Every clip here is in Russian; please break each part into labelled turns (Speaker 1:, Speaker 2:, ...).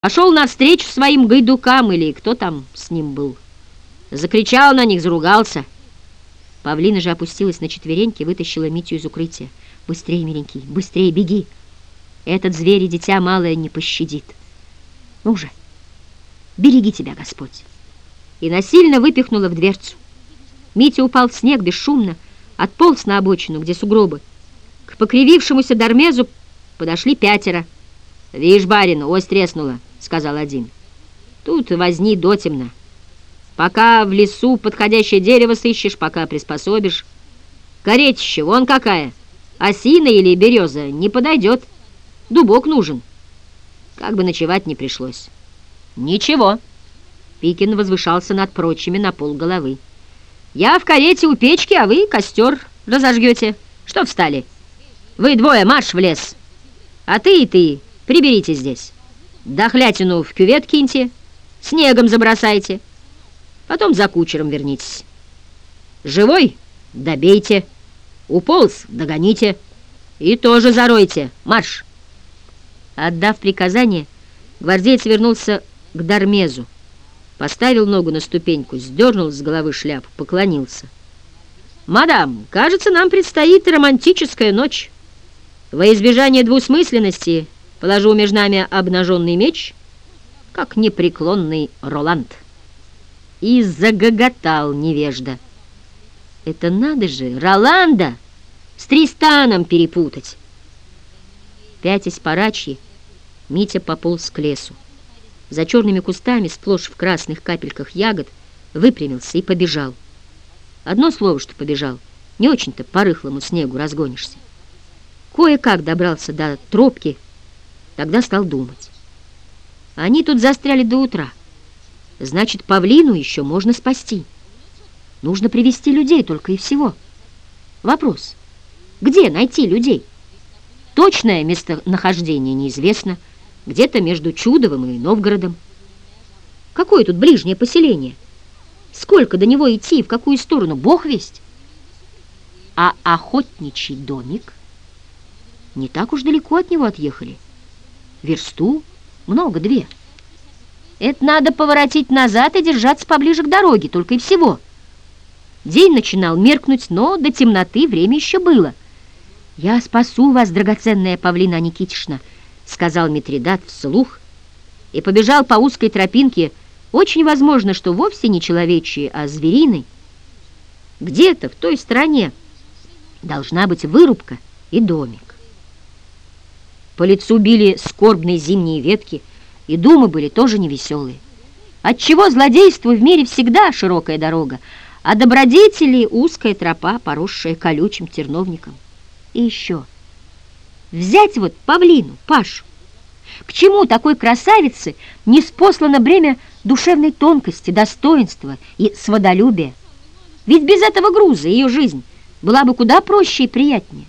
Speaker 1: Пошел навстречу своим гайдукам, или кто там с ним был. Закричал на них, заругался. Павлина же опустилась на четвереньки, вытащила Митю из укрытия. «Быстрее, миленький, быстрее, беги! Этот зверь и дитя малое не пощадит. Ну же, береги тебя, Господь!» И насильно выпихнула в дверцу. Митя упал в снег бесшумно, отполз на обочину, где сугробы. К покривившемуся Дармезу подошли пятеро. «Вишь, барин, ось треснула!» — сказал один. «Тут возни дотемно. Пока в лесу подходящее дерево сыщешь, пока приспособишь. Каретище вон какая, осина или береза не подойдет. Дубок нужен. Как бы ночевать не пришлось». «Ничего». Пикин возвышался над прочими на пол головы. «Я в карете у печки, а вы костер разожгете. Что встали? Вы двое марш в лес, а ты и ты приберите здесь». Дохлятину в кювет киньте, снегом забросайте, потом за кучером вернитесь. Живой — добейте, уполз — догоните и тоже заройте. Марш!» Отдав приказание, гвардеец вернулся к Дармезу, поставил ногу на ступеньку, сдернул с головы шляпу, поклонился. «Мадам, кажется, нам предстоит романтическая ночь. Во избежание двусмысленности Положу между нами обнаженный меч, как непреклонный Роланд. И загоготал невежда. Это надо же, Роланда с Тристаном перепутать. Пятясь парачьи, Митя пополз к лесу. За черными кустами, сплошь в красных капельках ягод, выпрямился и побежал. Одно слово, что побежал, не очень-то по рыхлому снегу разгонишься. Кое-как добрался до тропки, Тогда стал думать. Они тут застряли до утра. Значит, павлину еще можно спасти. Нужно привести людей только и всего. Вопрос. Где найти людей? Точное местонахождение неизвестно. Где-то между Чудовым и Новгородом. Какое тут ближнее поселение? Сколько до него идти, в какую сторону? Бог весть. А охотничий домик? Не так уж далеко от него отъехали. Версту? Много, две. Это надо поворотить назад и держаться поближе к дороге, только и всего. День начинал меркнуть, но до темноты время еще было. «Я спасу вас, драгоценная Павлина Никитишна», — сказал Митридат вслух, и побежал по узкой тропинке, очень возможно, что вовсе не человечьей, а звериной. Где-то в той стороне должна быть вырубка и домик. По лицу били скорбные зимние ветки, и думы были тоже невеселые. Отчего злодейству в мире всегда широкая дорога, а добродетели узкая тропа, поросшая колючим терновником. И еще взять вот павлину, Пашу. К чему такой красавице не спослано бремя душевной тонкости, достоинства и сводолюбия? Ведь без этого груза ее жизнь была бы куда проще и приятнее.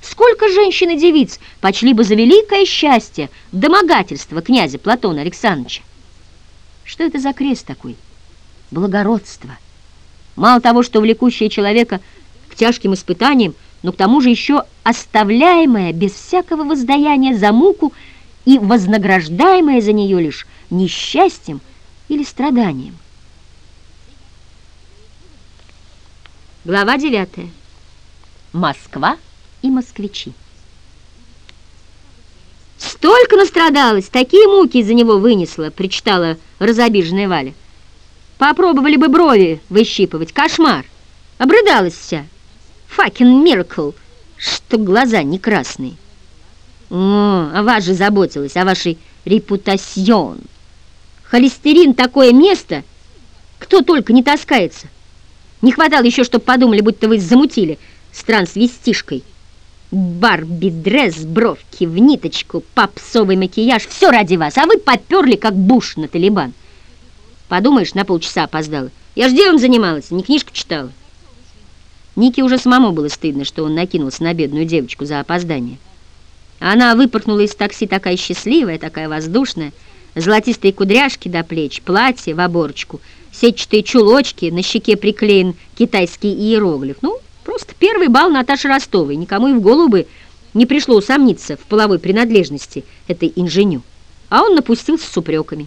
Speaker 1: Сколько женщин и девиц почли бы за великое счастье домогательство князя Платона Александровича? Что это за крест такой? Благородство. Мало того, что влекущее человека к тяжким испытаниям, но к тому же еще оставляемое без всякого воздаяния за муку и вознаграждаемое за нее лишь несчастьем или страданием. Глава 9. Москва и москвичи. «Столько настрадалась, такие муки из-за него вынесла», — причитала разобиженная Валя. «Попробовали бы брови выщипывать, кошмар! Обрыдалась вся! Факин миракл, что глаза не красные!» «О, о вас же заботилась, о вашей репутасьон! Холестерин — такое место, кто только не таскается! Не хватало еще, чтобы подумали, будто вы замутили с трансвестишкой!» Барби-дресс, бровки в ниточку, попсовый макияж. Все ради вас, а вы поперли, как буш на Талибан. Подумаешь, на полчаса опоздала. Я ж делом занималась, не книжку читала. Нике уже самому было стыдно, что он накинулся на бедную девочку за опоздание. Она выпорхнула из такси такая счастливая, такая воздушная, золотистые кудряшки до плеч, платье в оборочку, сетчатые чулочки, на щеке приклеен китайский иероглиф. Ну, Просто первый бал Наташи Ростовой. Никому и в голову бы не пришло усомниться в половой принадлежности этой инженю. а он напустился с упреками.